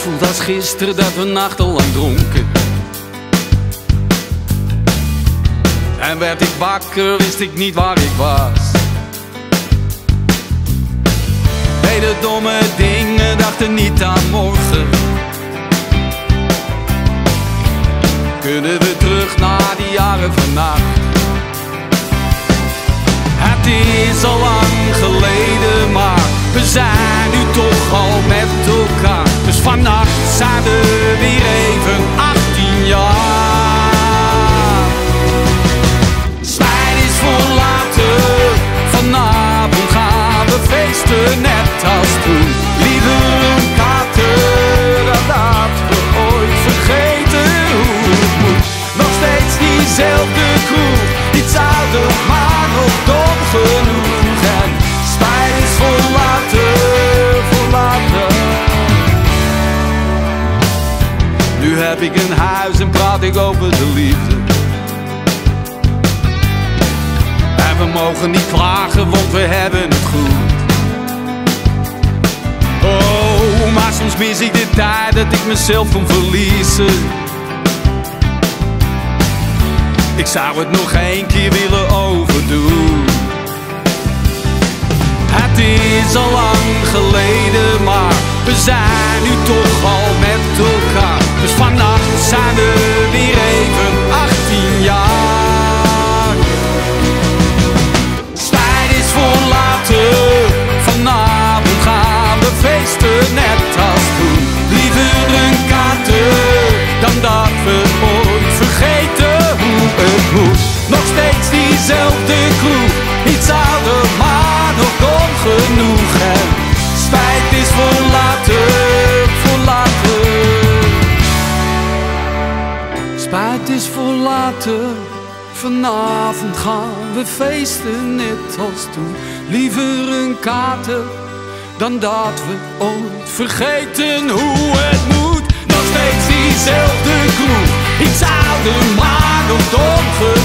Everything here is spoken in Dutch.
voelt als gisteren dat we nachtenlang dronken. En werd ik wakker, wist ik niet waar ik was. Deden domme dingen, dachten niet aan morgen. Kunnen we terug naar die jaren vannacht? Het is al lang geleden, maar we zijn nu toch al diezelfde kroeg, iets ouder, maar nog dom genoeg. En spijt is voor later, voor later. Nu heb ik een huis en praat ik over de liefde. En we mogen niet klagen, want we hebben het goed. Oh, maar soms mis ik de tijd dat ik mezelf kon verliezen. Ik zou het nog één keer willen overdoen. Het is al lang geleden, maar we zijn nu toch al met elkaar. Dus vannacht zijn we weer even 18 jaar. Spijt is voor later, vanavond gaan we feesten net als toen. Nog steeds diezelfde kroeg, iets ouder, maar nog dom genoeg. En spijt is voor later. Spijt is voor later. Vanavond gaan we feesten net als toen. Liever een kater dan dat we ooit vergeten hoe het moet. Nog steeds diezelfde kroeg, iets ouder,